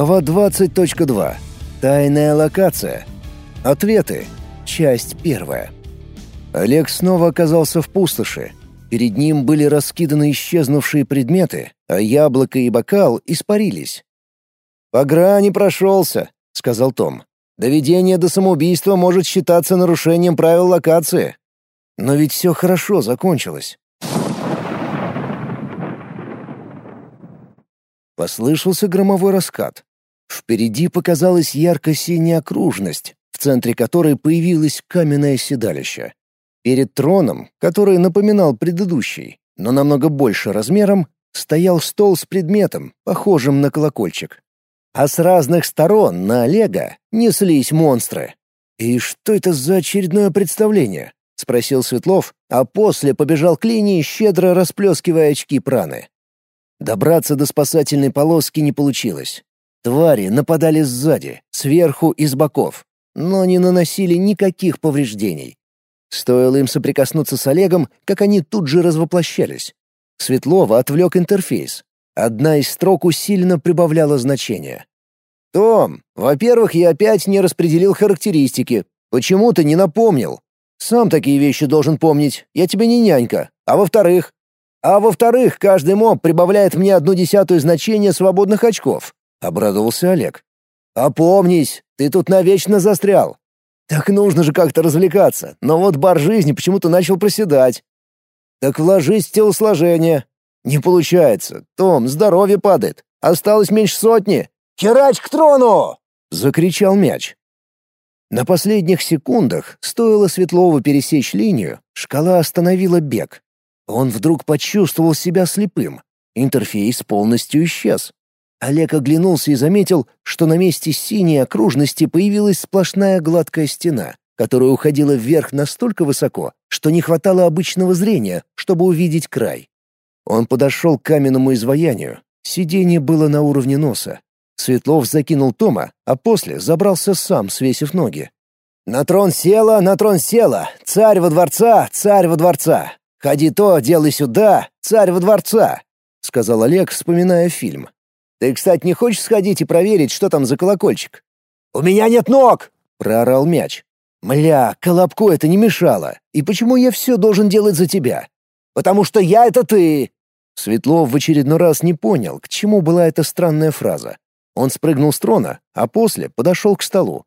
Глава 20.2. Тайная локация. Ответы. Часть первая. Олег снова оказался в пустоши. Перед ним были раскиданы исчезнувшие предметы, а яблоко и бокал испарились. «По грани прошелся», — сказал Том. «Доведение до самоубийства может считаться нарушением правил локации». Но ведь все хорошо закончилось. Послышался громовой раскат. Впереди показалась ярко-синяя окружность, в центре которой появилось каменное седалище. Перед троном, который напоминал предыдущий, но намного больше размером, стоял стол с предметом, похожим на колокольчик. А с разных сторон на Олега неслись монстры. «И что это за очередное представление?» — спросил Светлов, а после побежал к линии, щедро расплескивая очки праны. Добраться до спасательной полоски не получилось. Твари нападали сзади, сверху и с боков, но не наносили никаких повреждений. Стоило им соприкоснуться с Олегом, как они тут же развоплощались. Светлова отвлек интерфейс. Одна из строк усиленно прибавляла значение. «Том, во-первых, я опять не распределил характеристики. Почему ты не напомнил? Сам такие вещи должен помнить, я тебе не нянька. А во-вторых, а во-вторых, каждый моб прибавляет мне одну десятую значение свободных очков», — обрадовался Олег. «Опомнись, ты тут навечно застрял. Так нужно же как-то развлекаться, но вот бар жизни почему-то начал проседать. Так вложись в телосложение. Не получается. Том, здоровье падает. Осталось меньше сотни. Херач к трону!» — закричал мяч. На последних секундах, стоило Светлову пересечь линию, шкала остановила бег, он вдруг почувствовал себя слепым. Интерфейс полностью исчез. Олег оглянулся и заметил, что на месте синей окружности появилась сплошная гладкая стена, которая уходила вверх настолько высоко, что не хватало обычного зрения, чтобы увидеть край. Он подошел к каменному изваянию. Сиденье было на уровне носа. Светлов закинул Тома, а после забрался сам, свесив ноги. «На трон села, на трон села! Царь во дворца, царь во дворца! «Ходи то, делай сюда, царь во дворца», — сказал Олег, вспоминая фильм. «Ты, кстати, не хочешь сходить и проверить, что там за колокольчик?» «У меня нет ног!» — проорал мяч. «Мля, Колобку это не мешало. И почему я все должен делать за тебя?» «Потому что я — это ты!» Светлов в очередной раз не понял, к чему была эта странная фраза. Он спрыгнул с трона, а после подошел к столу.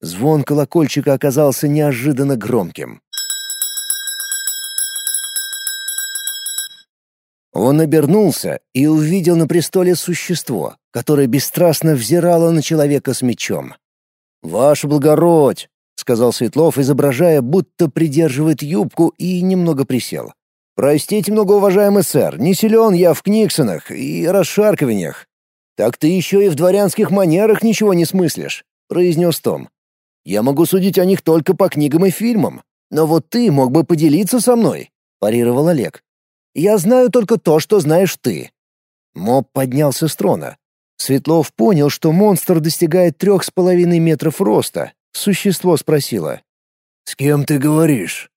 Звон колокольчика оказался неожиданно громким. Он обернулся и увидел на престоле существо, которое бесстрастно взирало на человека с мечом. «Ваше благородь!» — сказал Светлов, изображая, будто придерживает юбку и немного присел. «Простите, многоуважаемый сэр, не силен я в книгсонах и расшаркиваниях. Так ты еще и в дворянских манерах ничего не смыслишь», — произнес Том. «Я могу судить о них только по книгам и фильмам, но вот ты мог бы поделиться со мной», — парировал Олег. Я знаю только то, что знаешь ты». Моб поднялся с трона. Светлов понял, что монстр достигает трех с половиной метров роста. Существо спросило. «С кем ты говоришь?»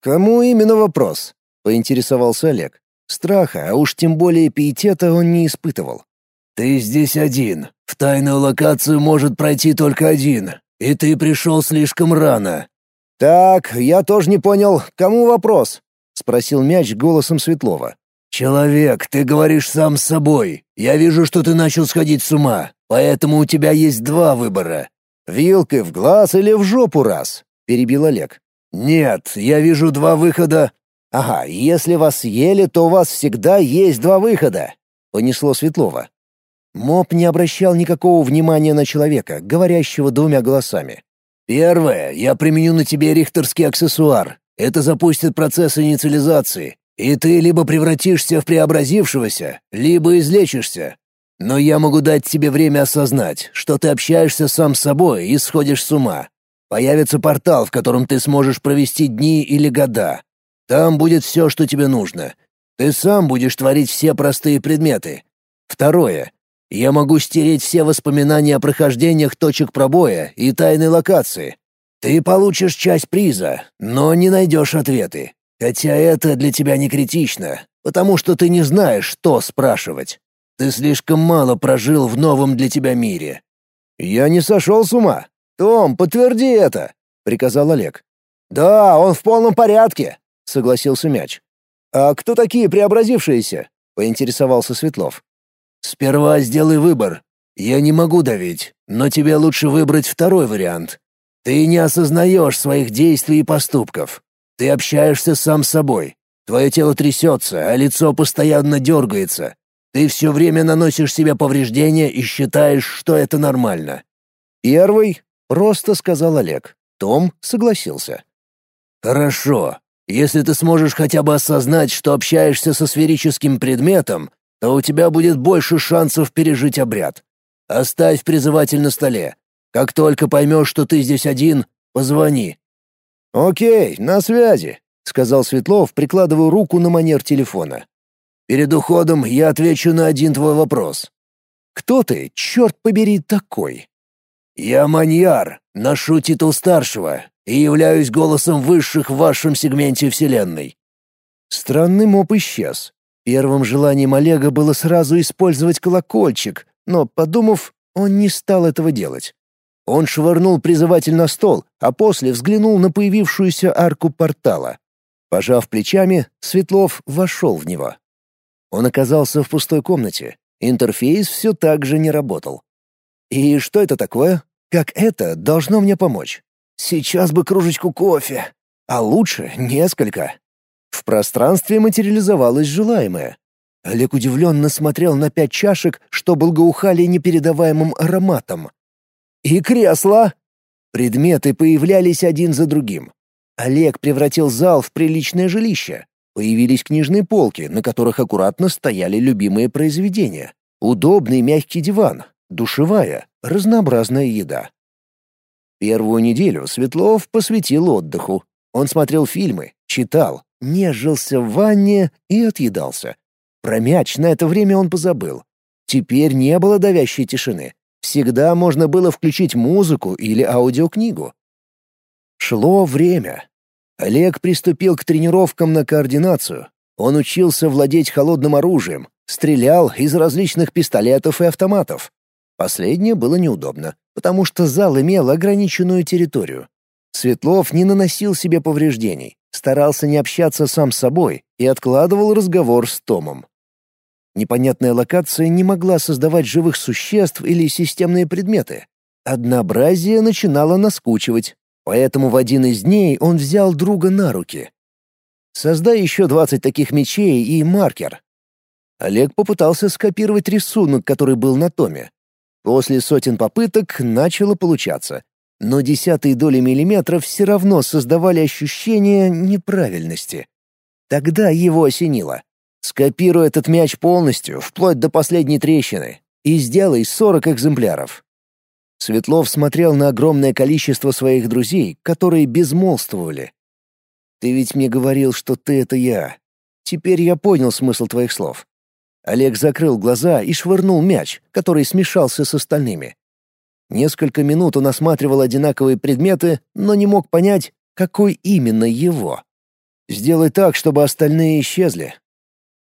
«Кому именно вопрос?» — поинтересовался Олег. Страха, а уж тем более пиетета он не испытывал. «Ты здесь один. В тайную локацию может пройти только один. И ты пришел слишком рано». «Так, я тоже не понял. Кому вопрос?» — спросил мяч голосом Светлова. «Человек, ты говоришь сам с собой. Я вижу, что ты начал сходить с ума, поэтому у тебя есть два выбора. Вилкой в глаз или в жопу раз», — перебил Олег. «Нет, я вижу два выхода». «Ага, если вас ели, то у вас всегда есть два выхода», — понесло Светлова. Моб не обращал никакого внимания на человека, говорящего двумя голосами. «Первое, я применю на тебе рихтерский аксессуар. Это запустит процесс инициализации, и ты либо превратишься в преобразившегося, либо излечишься. Но я могу дать тебе время осознать, что ты общаешься сам с собой и сходишь с ума. Появится портал, в котором ты сможешь провести дни или года. Там будет все, что тебе нужно. Ты сам будешь творить все простые предметы. Второе. Я могу стереть все воспоминания о прохождениях точек пробоя и тайной локации. Ты получишь часть приза, но не найдешь ответы. Хотя это для тебя не критично, потому что ты не знаешь, что спрашивать. Ты слишком мало прожил в новом для тебя мире». «Я не сошел с ума. Том, подтверди это», — приказал Олег. «Да, он в полном порядке», — согласился мяч. «А кто такие преобразившиеся?» — поинтересовался Светлов. «Сперва сделай выбор. Я не могу давить, но тебе лучше выбрать второй вариант. Ты не осознаешь своих действий и поступков. Ты общаешься сам с собой. Твое тело трясется, а лицо постоянно дергается. Ты все время наносишь себе повреждения и считаешь, что это нормально». «Первый», — просто сказал Олег. Том согласился. «Хорошо. Если ты сможешь хотя бы осознать, что общаешься со сферическим предметом, то у тебя будет больше шансов пережить обряд. Оставь призыватель на столе. Как только поймешь, что ты здесь один, позвони». «Окей, на связи», — сказал Светлов, прикладывая руку на манер телефона. «Перед уходом я отвечу на один твой вопрос». «Кто ты, черт побери, такой?» «Я маньяр, ношу титул старшего и являюсь голосом высших в вашем сегменте Вселенной». Странный моп исчез. Первым желанием Олега было сразу использовать колокольчик, но, подумав, он не стал этого делать. Он швырнул призыватель на стол, а после взглянул на появившуюся арку портала. Пожав плечами, Светлов вошел в него. Он оказался в пустой комнате. Интерфейс все так же не работал. И что это такое? Как это должно мне помочь? Сейчас бы кружечку кофе. А лучше несколько. В пространстве материализовалось желаемое. Олег удивленно смотрел на пять чашек, что благоухали непередаваемым ароматом. И кресла. Предметы появлялись один за другим. Олег превратил зал в приличное жилище. Появились книжные полки, на которых аккуратно стояли любимые произведения. Удобный мягкий диван, душевая, разнообразная еда. Первую неделю Светлов посвятил отдыху. Он смотрел фильмы, читал, нежился в ванне и отъедался. Про мяч на это время он позабыл. Теперь не было давящей тишины. Всегда можно было включить музыку или аудиокнигу. Шло время. Олег приступил к тренировкам на координацию. Он учился владеть холодным оружием, стрелял из различных пистолетов и автоматов. Последнее было неудобно, потому что зал имел ограниченную территорию. Светлов не наносил себе повреждений, старался не общаться сам с собой и откладывал разговор с Томом. Непонятная локация не могла создавать живых существ или системные предметы. Однообразие начинало наскучивать, поэтому в один из дней он взял друга на руки. «Создай еще двадцать таких мечей и маркер». Олег попытался скопировать рисунок, который был на томе, После сотен попыток начало получаться. Но десятые доли миллиметров все равно создавали ощущение неправильности. Тогда его осенило. Скопируй этот мяч полностью, вплоть до последней трещины, и сделай 40 экземпляров. Светлов смотрел на огромное количество своих друзей, которые безмолвствовали. «Ты ведь мне говорил, что ты — это я. Теперь я понял смысл твоих слов. Олег закрыл глаза и швырнул мяч, который смешался с остальными. Несколько минут он осматривал одинаковые предметы, но не мог понять, какой именно его. «Сделай так, чтобы остальные исчезли».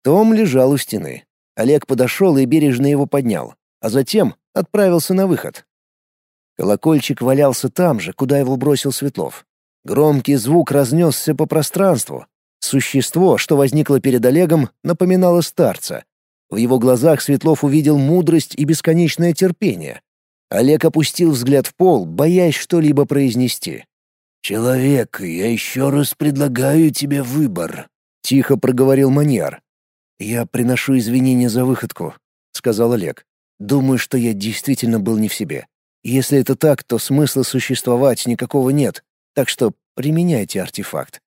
Том лежал у стены. Олег подошел и бережно его поднял, а затем отправился на выход. Колокольчик валялся там же, куда его бросил Светлов. Громкий звук разнесся по пространству. Существо, что возникло перед Олегом, напоминало старца, в его глазах Светлов увидел мудрость и бесконечное терпение. Олег опустил взгляд в пол, боясь что-либо произнести. «Человек, я еще раз предлагаю тебе выбор», — тихо проговорил Маньяр. «Я приношу извинения за выходку», — сказал Олег. «Думаю, что я действительно был не в себе. Если это так, то смысла существовать никакого нет, так что применяйте артефакт.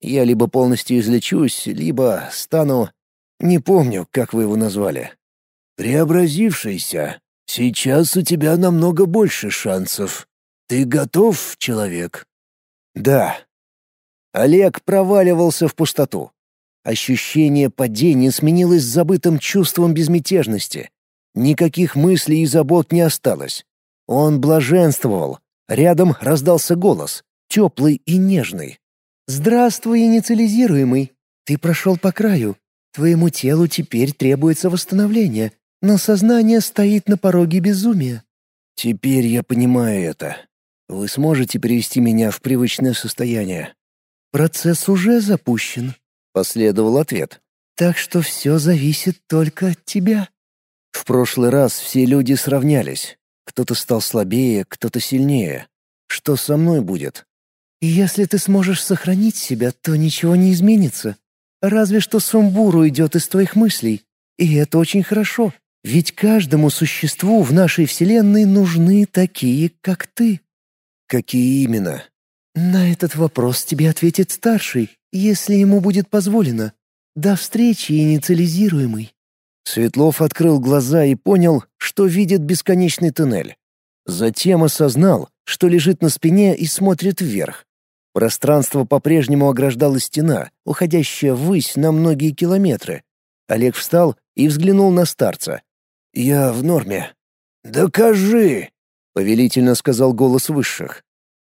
Я либо полностью излечусь, либо стану не помню, как вы его назвали. Преобразившийся. Сейчас у тебя намного больше шансов. Ты готов, человек? Да. Олег проваливался в пустоту. Ощущение падения сменилось забытым чувством безмятежности. Никаких мыслей и забот не осталось. Он блаженствовал. Рядом раздался голос, теплый и нежный. «Здравствуй, инициализируемый. Ты прошел по краю. Твоему телу теперь требуется восстановление. но сознание стоит на пороге безумия». «Теперь я понимаю это. Вы сможете привести меня в привычное состояние?» «Процесс уже запущен», — последовал ответ. «Так что все зависит только от тебя». В прошлый раз все люди сравнялись. Кто-то стал слабее, кто-то сильнее. Что со мной будет? Если ты сможешь сохранить себя, то ничего не изменится. Разве что сумбур уйдет из твоих мыслей. И это очень хорошо, ведь каждому существу в нашей Вселенной нужны такие, как ты. Какие именно? На этот вопрос тебе ответит старший, если ему будет позволено. До встречи, инициализируемый. Светлов открыл глаза и понял, что видит бесконечный туннель. Затем осознал, что лежит на спине и смотрит вверх. Пространство по-прежнему ограждала стена, уходящая ввысь на многие километры. Олег встал и взглянул на старца. «Я в норме». «Докажи!» — повелительно сказал голос высших.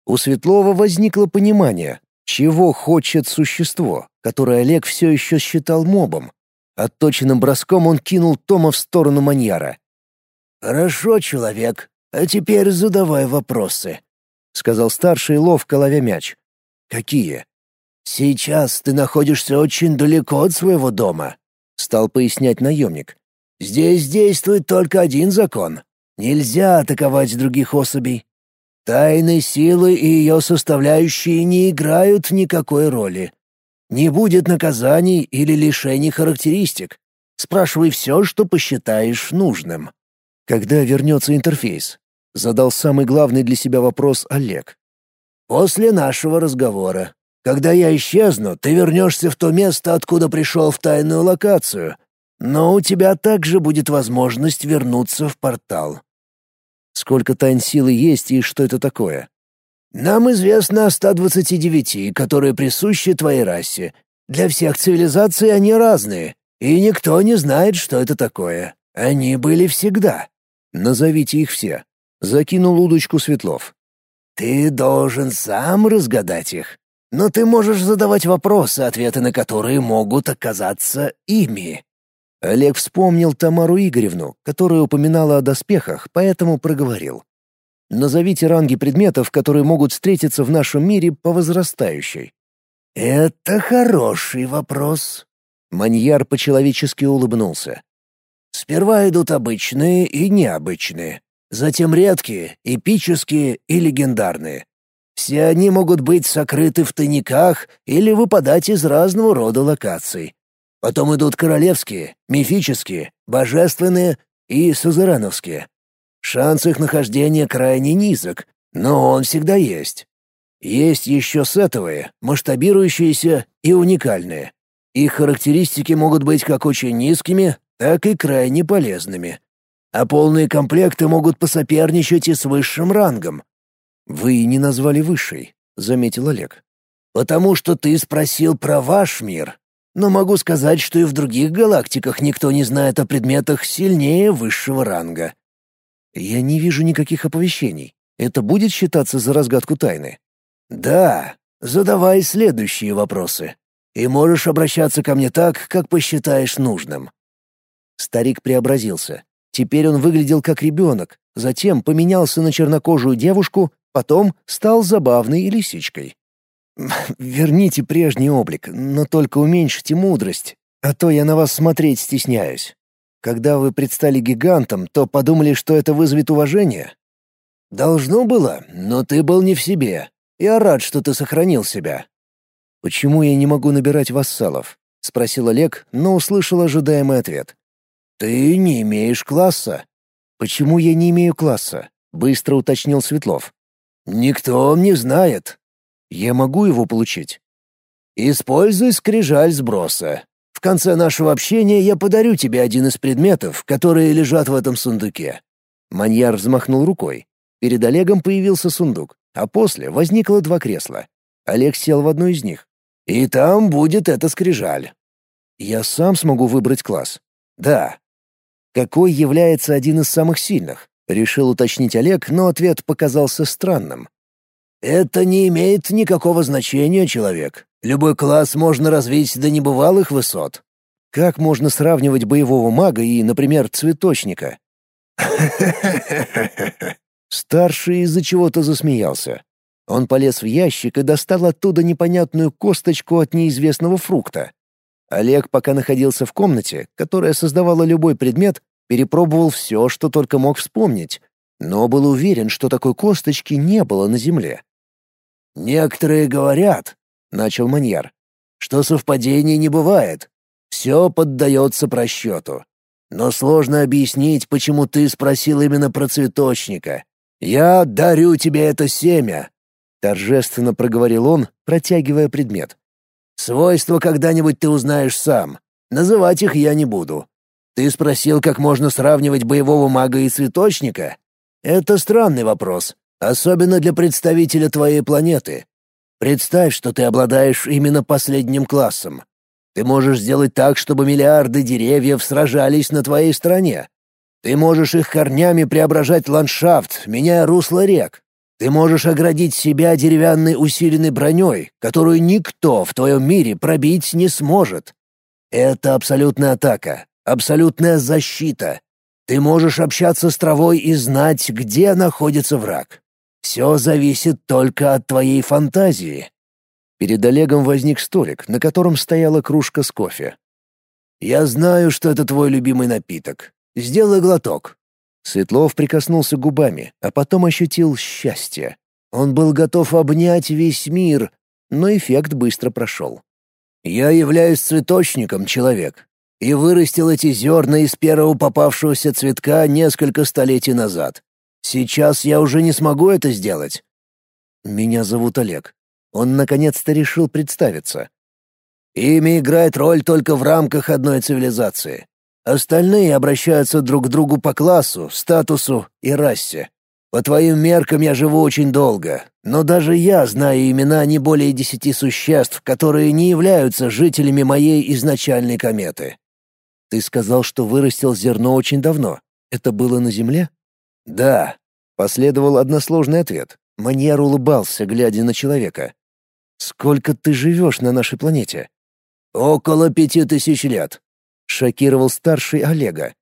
У Светлова возникло понимание, чего хочет существо, которое Олег все еще считал мобом. Отточенным броском он кинул Тома в сторону маньяра. «Хорошо, человек, а теперь задавай вопросы», — сказал старший, ловко ловя мяч. «Какие?» «Сейчас ты находишься очень далеко от своего дома», — стал пояснять наемник. «Здесь действует только один закон. Нельзя атаковать других особей. Тайны силы и ее составляющие не играют никакой роли. Не будет наказаний или лишений характеристик. Спрашивай все, что посчитаешь нужным». «Когда вернется интерфейс?» — задал самый главный для себя вопрос Олег. После нашего разговора. Когда я исчезну, ты вернешься в то место, откуда пришел в тайную локацию. Но у тебя также будет возможность вернуться в портал. Сколько тайн силы есть и что это такое? Нам известно о 129, которые присущи твоей расе. Для всех цивилизаций они разные, и никто не знает, что это такое. Они были всегда. Назовите их все. Закинул удочку Светлов. Ты должен сам разгадать их. Но ты можешь задавать вопросы, ответы на которые могут оказаться ими. Олег вспомнил Тамару Игоревну, которая упоминала о доспехах, поэтому проговорил. Назовите ранги предметов, которые могут встретиться в нашем мире по возрастающей. Это хороший вопрос. Маньяр по-человечески улыбнулся. Сперва идут обычные и необычные. Затем редкие, эпические и легендарные. Все они могут быть сокрыты в тайниках или выпадать из разного рода локаций. Потом идут королевские, мифические, божественные и сузереновские. Шанс их нахождения крайне низок, но он всегда есть. Есть еще сетовые, масштабирующиеся и уникальные. Их характеристики могут быть как очень низкими, так и крайне полезными а полные комплекты могут посоперничать и с высшим рангом. Вы не назвали высший, заметил Олег. Потому что ты спросил про ваш мир. Но могу сказать, что и в других галактиках никто не знает о предметах сильнее высшего ранга. Я не вижу никаких оповещений. Это будет считаться за разгадку тайны? Да. Задавай следующие вопросы. И можешь обращаться ко мне так, как посчитаешь нужным. Старик преобразился. Теперь он выглядел как ребенок, затем поменялся на чернокожую девушку, потом стал забавной лисичкой. «Верните прежний облик, но только уменьшите мудрость, а то я на вас смотреть стесняюсь. Когда вы предстали гигантом, то подумали, что это вызовет уважение?» «Должно было, но ты был не в себе. Я рад, что ты сохранил себя». «Почему я не могу набирать вассалов?» — спросил Олег, но услышал ожидаемый ответ. «Ты не имеешь класса». «Почему я не имею класса?» — быстро уточнил Светлов. «Никто не знает». «Я могу его получить?» «Используй скрижаль сброса. В конце нашего общения я подарю тебе один из предметов, которые лежат в этом сундуке». Маньяр взмахнул рукой. Перед Олегом появился сундук, а после возникло два кресла. Олег сел в одно из них. «И там будет эта скрижаль». «Я сам смогу выбрать класс?» «Да, какой является один из самых сильных? Решил уточнить Олег, но ответ показался странным. Это не имеет никакого значения, человек. Любой класс можно развить до небывалых высот. Как можно сравнивать боевого мага и, например, цветочника? Старший из-за чего-то засмеялся. Он полез в ящик и достал оттуда непонятную косточку от неизвестного фрукта. Олег пока находился в комнате, которая создавала любой предмет, перепробовал все, что только мог вспомнить, но был уверен, что такой косточки не было на земле. «Некоторые говорят», — начал Маньяр, — «что совпадений не бывает. Все поддается просчету. Но сложно объяснить, почему ты спросил именно про цветочника. Я дарю тебе это семя», — торжественно проговорил он, протягивая предмет. «Свойства когда-нибудь ты узнаешь сам. Называть их я не буду. Ты спросил, как можно сравнивать боевого мага и цветочника? Это странный вопрос, особенно для представителя твоей планеты. Представь, что ты обладаешь именно последним классом. Ты можешь сделать так, чтобы миллиарды деревьев сражались на твоей стороне. Ты можешь их корнями преображать ландшафт, меняя русло рек. Ты можешь оградить себя деревянной усиленной броней, которую никто в твоем мире пробить не сможет. Это абсолютная атака, абсолютная защита. Ты можешь общаться с травой и знать, где находится враг. Все зависит только от твоей фантазии. Перед Олегом возник столик, на котором стояла кружка с кофе. «Я знаю, что это твой любимый напиток. Сделай глоток». Светлов прикоснулся губами, а потом ощутил счастье. Он был готов обнять весь мир, но эффект быстро прошел. «Я являюсь цветочником, человек, и вырастил эти зерна из первого попавшегося цветка несколько столетий назад. Сейчас я уже не смогу это сделать». «Меня зовут Олег. Он наконец-то решил представиться. Имя играет роль только в рамках одной цивилизации. Остальные обращаются друг к другу по классу, статусу и расе. По твоим меркам я живу очень долго, но даже я знаю имена не более десяти существ, которые не являются жителями моей изначальной кометы. Ты сказал, что вырастил зерно очень давно. Это было на Земле? Да. Последовал односложный ответ. Маньяр улыбался, глядя на человека. Сколько ты живешь на нашей планете?» «Около пяти тысяч лет», — шокировал старший Олега.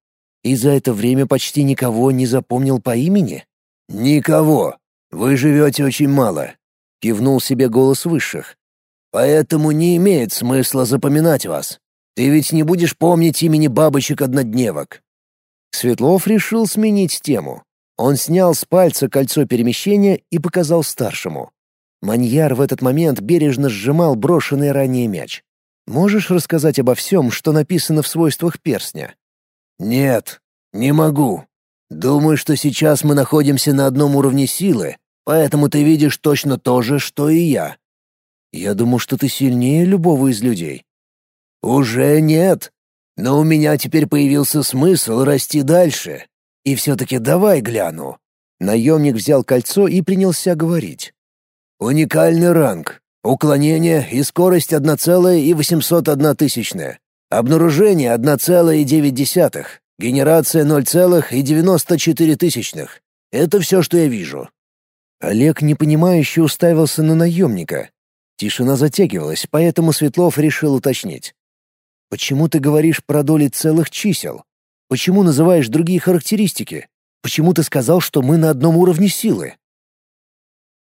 «И за это время почти никого не запомнил по имени?» «Никого. Вы живете очень мало», — кивнул себе голос высших. «Поэтому не имеет смысла запоминать вас. Ты ведь не будешь помнить имени бабочек-однодневок». Светлов решил сменить тему. Он снял с пальца кольцо перемещения и показал старшему. Маньяр в этот момент бережно сжимал брошенный ранее мяч. «Можешь рассказать обо всем, что написано в свойствах перстня?» «Нет, не могу. Думаю, что сейчас мы находимся на одном уровне силы, поэтому ты видишь точно то же, что и я». «Я думал, что ты сильнее любого из людей». «Уже нет. Но у меня теперь появился смысл расти дальше. И все-таки давай гляну». Наемник взял кольцо и принялся говорить. Уникальный ранг. Уклонение и скорость 1,801 тысячная. Обнаружение 1,9. Генерация 0,94 тысячных. Это все, что я вижу. Олег непонимающе уставился на наемника. Тишина затягивалась, поэтому Светлов решил уточнить. «Почему ты говоришь про доли целых чисел? Почему называешь другие характеристики? Почему ты сказал, что мы на одном уровне силы?»